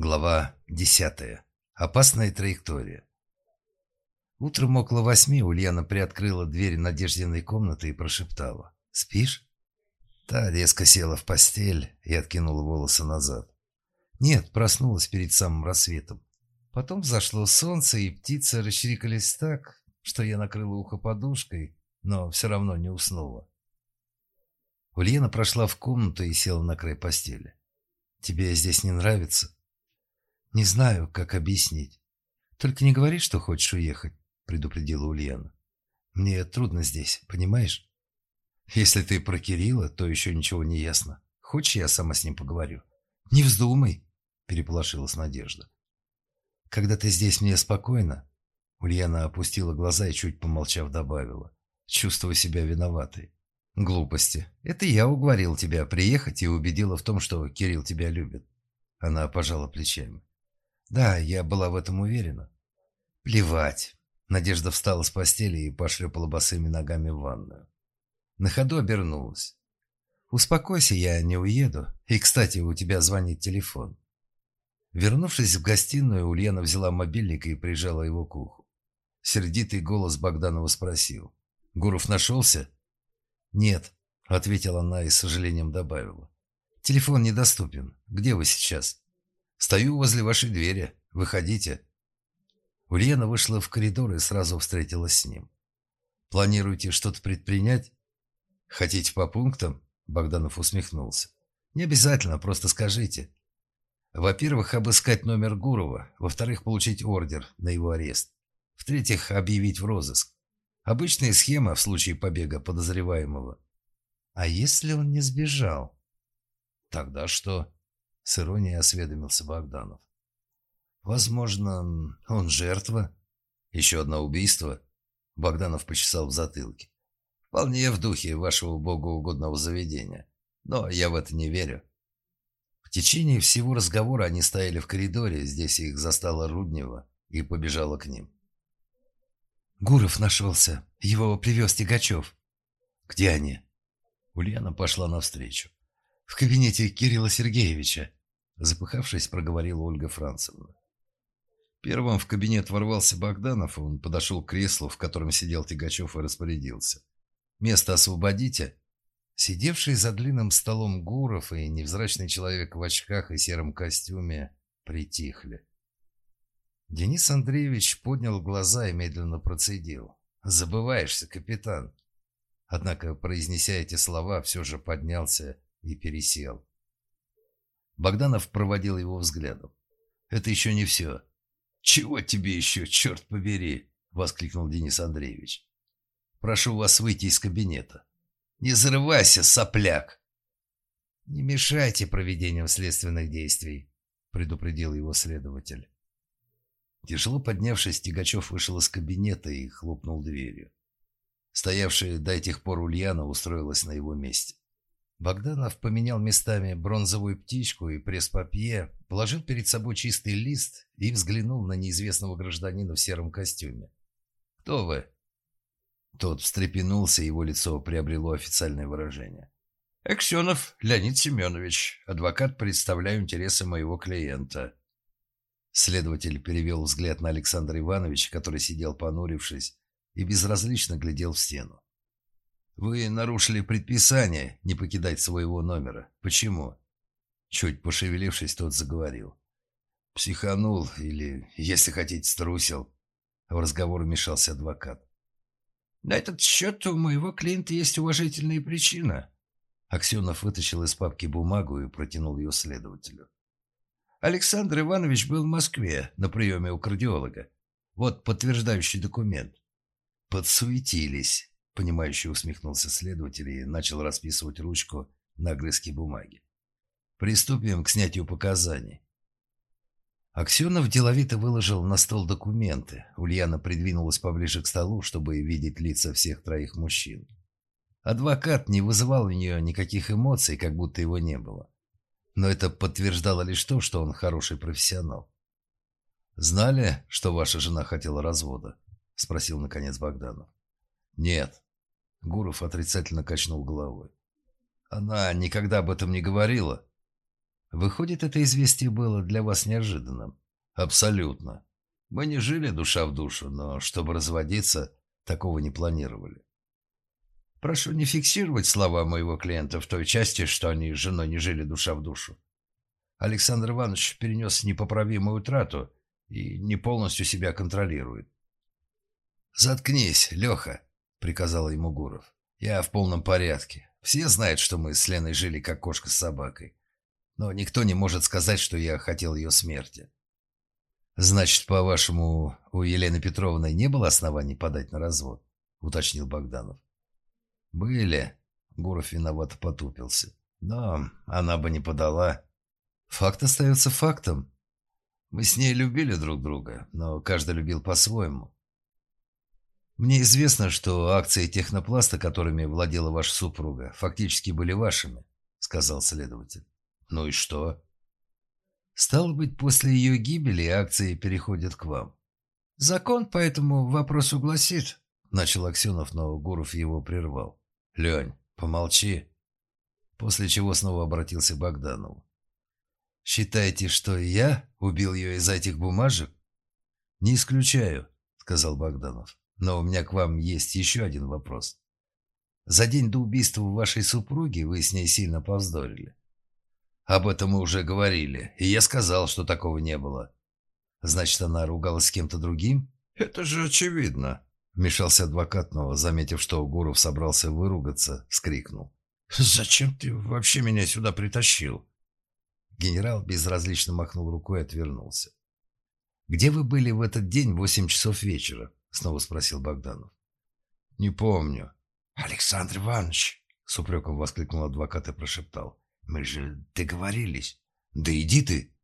Глава десятая. Опасная траектория. Утром около восьми Ульяна приоткрыла дверь Надеждиной комнаты и прошептала. «Спишь?» Та резко села в постель и откинула волосы назад. Нет, проснулась перед самым рассветом. Потом взошло солнце, и птицы расчирикались так, что я накрыла ухо подушкой, но все равно не уснула. Ульяна прошла в комнату и села на край постели. «Тебе здесь не нравится?» «Не знаю, как объяснить. Только не говори, что хочешь уехать», — предупредила Ульяна. «Мне трудно здесь, понимаешь? Если ты про Кирилла, то еще ничего не ясно. Хочешь, я сама с ним поговорю?» «Не вздумай», — переполошилась Надежда. «Когда ты здесь, мне спокойно?» Ульяна опустила глаза и, чуть помолчав, добавила. «Чувствую себя виноватой». «Глупости. Это я уговорил тебя приехать и убедила в том, что Кирилл тебя любит». Она пожала плечами. Да, я была в этом уверена. Плевать. Надежда встала с постели и пошлепала босыми ногами в ванную. На ходу обернулась. «Успокойся, я не уеду. И, кстати, у тебя звонит телефон». Вернувшись в гостиную, Ульяна взяла мобильник и прижала его к уху. Сердитый голос Богданова спросил. «Гуров нашелся?» «Нет», — ответила она и с сожалением добавила. «Телефон недоступен. Где вы сейчас?» Стою возле вашей двери. Выходите». Ульяна вышла в коридор и сразу встретилась с ним. «Планируете что-то предпринять?» «Хотите по пунктам?» Богданов усмехнулся. «Не обязательно, просто скажите. Во-первых, обыскать номер Гурова. Во-вторых, получить ордер на его арест. В-третьих, объявить в розыск. Обычная схема в случае побега подозреваемого. А если он не сбежал? Тогда что? С иронией осведомился Богданов. «Возможно, он жертва? Еще одно убийство?» Богданов почесал в затылке. «Вполне в духе вашего богоугодного заведения. Но я в это не верю». В течение всего разговора они стояли в коридоре, здесь их застала Руднева и побежала к ним. «Гуров нашелся. Его привез Тягачев». «Где они?» Ульяна пошла навстречу. «В кабинете Кирилла Сергеевича. Запыхавшись, проговорила Ольга Францевна. Первым в кабинет ворвался Богданов, он подошел к креслу, в котором сидел Тягачев и распорядился. «Место освободите!» Сидевший за длинным столом Гуров и невзрачный человек в очках и сером костюме притихли. Денис Андреевич поднял глаза и медленно процедил. «Забываешься, капитан!» Однако, произнеся эти слова, все же поднялся и пересел. Богданов проводил его взглядом. «Это еще не все». «Чего тебе еще, черт побери?» — воскликнул Денис Андреевич. «Прошу вас выйти из кабинета». «Не зарывайся, сопляк!» «Не мешайте проведению следственных действий», — предупредил его следователь. Тяжело поднявшись, Тягачев вышел из кабинета и хлопнул дверью. Стоявшая до этих пор Ульяна устроилась на его месте. Богданов поменял местами бронзовую птичку и пресс-папье, положил перед собой чистый лист и взглянул на неизвестного гражданина в сером костюме. «Кто вы?» Тот встрепенулся, его лицо приобрело официальное выражение. «Аксенов Леонид Семенович, адвокат, представляю интересы моего клиента». Следователь перевел взгляд на Александра Ивановича, который сидел понурившись и безразлично глядел в стену. «Вы нарушили предписание не покидать своего номера. Почему?» Чуть пошевелившись, тот заговорил. «Психанул или, если хотите, струсил». В разговор вмешался адвокат. «На этот счет у моего клиента есть уважительная причина». Аксенов вытащил из папки бумагу и протянул ее следователю. Александр Иванович был в Москве на приеме у кардиолога. Вот подтверждающий документ. Подсуетились понимающе усмехнулся следователь и начал расписывать ручку на огрызке бумаги. «Приступим к снятию показаний». Аксенов деловито выложил на стол документы. Ульяна придвинулась поближе к столу, чтобы видеть лица всех троих мужчин. Адвокат не вызывал у нее никаких эмоций, как будто его не было. Но это подтверждало лишь то, что он хороший профессионал. «Знали, что ваша жена хотела развода?» – спросил наконец Богданов. «Нет», Гуров отрицательно качнул головой. Она никогда об этом не говорила. Выходит, это известие было для вас неожиданным? Абсолютно. Мы не жили душа в душу, но чтобы разводиться, такого не планировали. Прошу не фиксировать слова моего клиента в той части, что они с женой не жили душа в душу. Александр Иванович перенес непоправимую утрату и не полностью себя контролирует. «Заткнись, Леха», — приказал ему Гуров. «Я в полном порядке. Все знают, что мы с Леной жили как кошка с собакой. Но никто не может сказать, что я хотел ее смерти». «Значит, по-вашему, у Елены Петровны не было оснований подать на развод?» — уточнил Богданов. «Были». Гуров виновато потупился. «Но она бы не подала. Факт остается фактом. Мы с ней любили друг друга, но каждый любил по-своему. Мне известно, что акции технопласта, которыми владела ваша супруга, фактически были вашими», — сказал следователь. «Ну и что?» «Стало быть, после ее гибели акции переходят к вам». «Закон по этому вопросу гласит», — начал Аксенов, но Гуров его прервал. «Лень, помолчи». После чего снова обратился к Богданову. «Считаете, что я убил ее из-за этих бумажек?» «Не исключаю», — сказал Богданов. «Но у меня к вам есть еще один вопрос. За день до убийства вашей супруги вы с ней сильно повздорили. Об этом мы уже говорили, и я сказал, что такого не было. Значит, она ругалась с кем-то другим? Это же очевидно. Вмешался адвокат, но, заметив, что Гуров собрался выругаться, скрикнул. «Зачем ты вообще меня сюда притащил?» Генерал безразлично махнул рукой и отвернулся. «Где вы были в этот день в восемь часов вечера?» — снова спросил Богданов. «Не помню». «Александр Иванович!» — с упреком воскликнул адвокат и прошептал. «Мы же договорились». «Да иди ты!»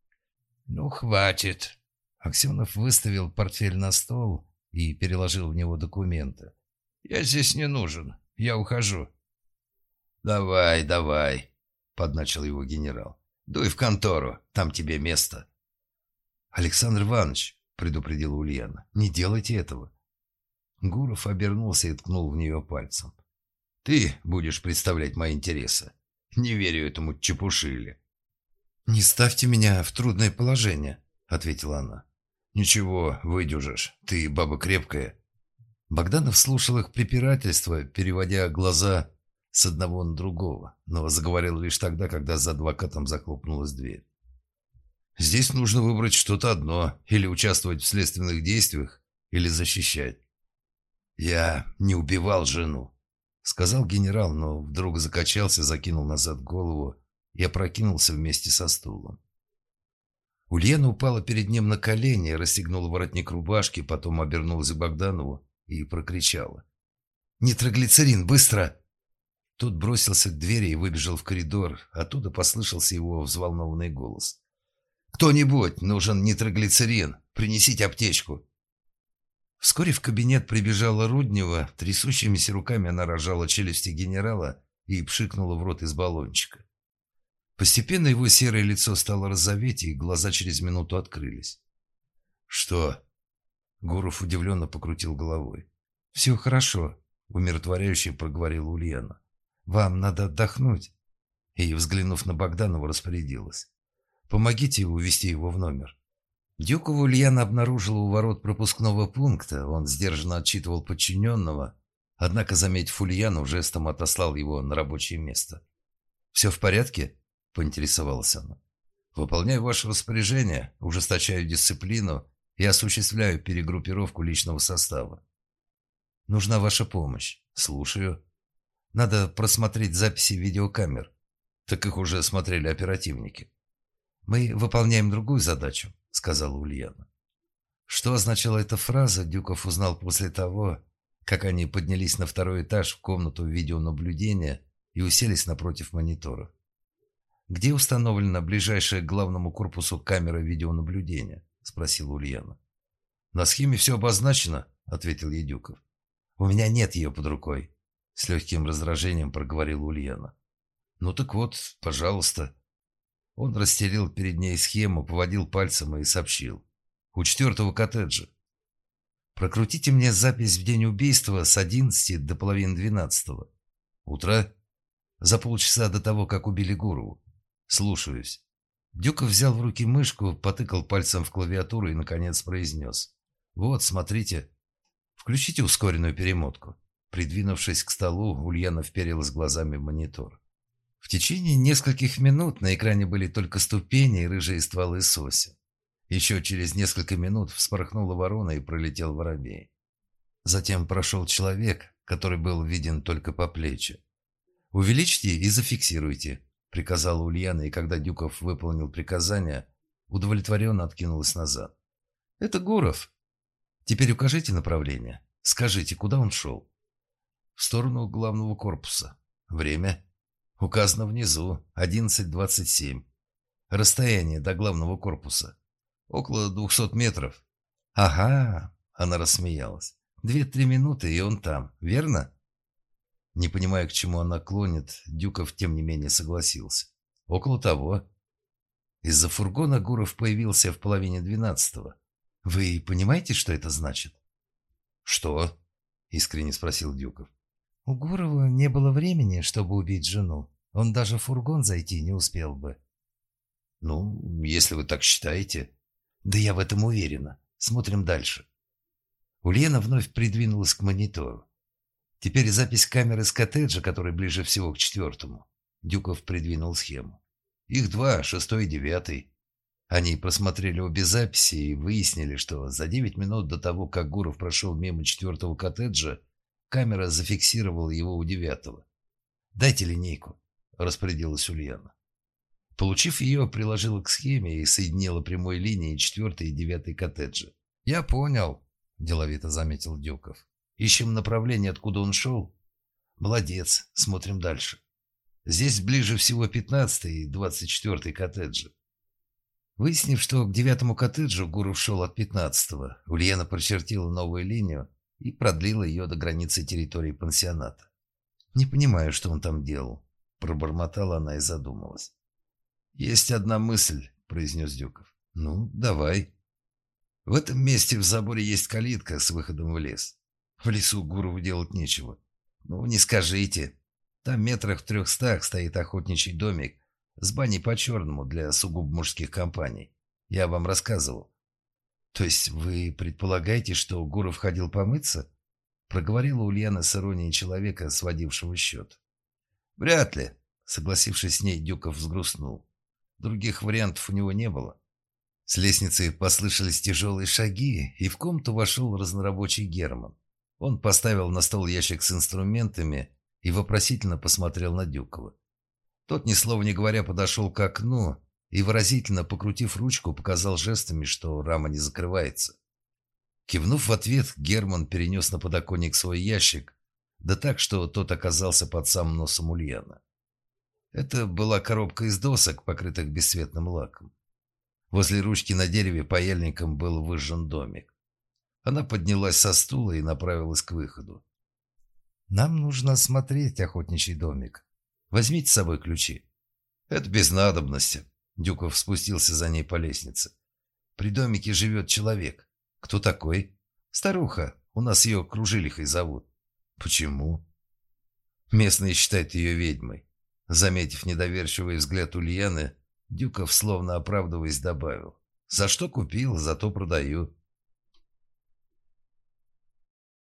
«Ну, хватит!» Аксенов выставил портфель на стол и переложил в него документы. «Я здесь не нужен. Я ухожу». «Давай, давай», — подначил его генерал. «Дуй в контору. Там тебе место». «Александр Иванович», — предупредила Ульяна, — «не делайте этого». Гуров обернулся и ткнул в нее пальцем. «Ты будешь представлять мои интересы. Не верю этому чепушиле». «Не ставьте меня в трудное положение», — ответила она. «Ничего, выдюжишь. Ты баба крепкая». Богданов слушал их препирательства, переводя глаза с одного на другого, но заговорил лишь тогда, когда за адвокатом захлопнулась дверь. «Здесь нужно выбрать что-то одно, или участвовать в следственных действиях, или защищать». «Я не убивал жену», — сказал генерал, но вдруг закачался, закинул назад голову и опрокинулся вместе со стулом. Ульяна упала перед ним на колени, расстегнула воротник рубашки, потом обернулась к Богданову и прокричала. «Нитроглицерин, быстро!» Тут бросился к двери и выбежал в коридор. Оттуда послышался его взволнованный голос. «Кто-нибудь, нужен нитроглицерин! Принесите аптечку!» Вскоре в кабинет прибежала Руднева. Трясущимися руками она рожала челюсти генерала и пшикнула в рот из баллончика. Постепенно его серое лицо стало розоветь, и глаза через минуту открылись. «Что?» Гуров удивленно покрутил головой. «Все хорошо», — умиротворяюще проговорила Ульяна. «Вам надо отдохнуть». И, взглянув на Богданова, распорядилась. «Помогите увести его в номер». Дюкова Ульяна обнаружила у ворот пропускного пункта. Он сдержанно отчитывал подчиненного, однако, заметив Ульяну, жестом отослал его на рабочее место. «Все в порядке?» поинтересовалась она. «Выполняю ваше распоряжение, ужесточаю дисциплину и осуществляю перегруппировку личного состава. Нужна ваша помощь. Слушаю. Надо просмотреть записи видеокамер. Так их уже смотрели оперативники. Мы выполняем другую задачу», — сказала Ульяна. Что означала эта фраза, Дюков узнал после того, как они поднялись на второй этаж в комнату видеонаблюдения и уселись напротив мониторов. «Где установлена ближайшая к главному корпусу камера видеонаблюдения?» – спросила Ульяна. «На схеме все обозначено», – ответил Едюков. «У меня нет ее под рукой», – с легким раздражением проговорила Ульяна. «Ну так вот, пожалуйста». Он расстелил перед ней схему, поводил пальцем и сообщил. «У четвертого коттеджа». «Прокрутите мне запись в день убийства с одиннадцати до половины двенадцатого. Утро?» «За полчаса до того, как убили Гурову». «Слушаюсь». Дюков взял в руки мышку, потыкал пальцем в клавиатуру и, наконец, произнес. «Вот, смотрите. Включите ускоренную перемотку». Придвинувшись к столу, Ульяна вперилась глазами в монитор. В течение нескольких минут на экране были только ступени и рыжие стволы сосен. Еще через несколько минут вспорхнула ворона и пролетел воробей. Затем прошел человек, который был виден только по плечи. «Увеличьте и зафиксируйте», — приказала Ульяна, и когда Дюков выполнил приказание, удовлетворенно откинулась назад. «Это Гуров. Теперь укажите направление. Скажите, куда он шел?» «В сторону главного корпуса. Время?» «Указано внизу. 11.27. Расстояние до главного корпуса. Около двухсот метров. Ага, она рассмеялась. Две-три минуты, и он там, верно? Не понимая, к чему она клонит, Дюков тем не менее согласился. Около того. Из-за фургона Гуров появился в половине двенадцатого. Вы понимаете, что это значит? Что? Искренне спросил Дюков. У Гурова не было времени, чтобы убить жену. Он даже в фургон зайти не успел бы. Ну, если вы так считаете. Да я в этом уверена. Смотрим дальше. Ульяна вновь придвинулась к монитору. Теперь запись камеры с коттеджа, который ближе всего к четвертому. Дюков придвинул схему. Их два, шестой и девятый. Они просмотрели обе записи и выяснили, что за девять минут до того, как Гуров прошел мимо четвертого коттеджа, камера зафиксировала его у девятого. «Дайте линейку», — распорядилась Ульяна. Получив ее, приложила к схеме и соединила прямой линией четвертый и девятый коттеджи. «Я понял», – деловито заметил Дюков. «Ищем направление, откуда он шел?» «Молодец, смотрим дальше. Здесь ближе всего пятнадцатый и двадцать четвертый коттеджи». Выяснив, что к девятому коттеджу Гуров шел от пятнадцатого, Ульяна прочертила новую линию и продлила ее до границы территории пансионата. «Не понимаю, что он там делал», – пробормотала она и задумалась. «Есть одна мысль», — произнес Дюков. «Ну, давай». «В этом месте в заборе есть калитка с выходом в лес. В лесу Гурову делать нечего. Ну, не скажите. Там метрах в трехстах стоит охотничий домик с баней по-черному для сугубо мужских компаний. Я вам рассказывал». «То есть вы предполагаете, что Гуров ходил помыться?» Проговорила Ульяна с иронией человека, сводившего счет. «Вряд ли», — согласившись с ней, Дюков взгрустнул. Других вариантов у него не было. С лестницы послышались тяжелые шаги, и в комнату вошел разнорабочий Герман. Он поставил на стол ящик с инструментами и вопросительно посмотрел на Дюкова. Тот, ни слова не говоря, подошел к окну и, выразительно покрутив ручку, показал жестами, что рама не закрывается. Кивнув в ответ, Герман перенес на подоконник свой ящик, да так, что тот оказался под самым носом Ульяна. Это была коробка из досок, покрытых бесцветным лаком. Возле ручки на дереве паяльником был выжжен домик. Она поднялась со стула и направилась к выходу. «Нам нужно осмотреть охотничий домик. Возьмите с собой ключи». «Это без надобности». Дюков спустился за ней по лестнице. «При домике живет человек. Кто такой?» «Старуха. У нас ее Кружилихой зовут». «Почему?» «Местные считают ее ведьмой. Заметив недоверчивый взгляд Ульяны, Дюков, словно оправдываясь, добавил. «За что купил, зато продаю».